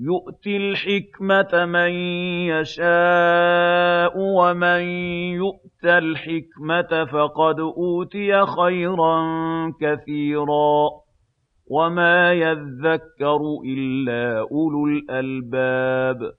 يُؤْتِ الْحِكْمَةَ مَن يَشَاءُ ۚ وَمَن يُؤْتَ الْحِكْمَةَ فَقَدْ أُوتِيَ خَيْرًا كَثِيرًا ۗ وَمَا يَذَّكَّرُ إِلَّا أُولُو الْأَلْبَابِ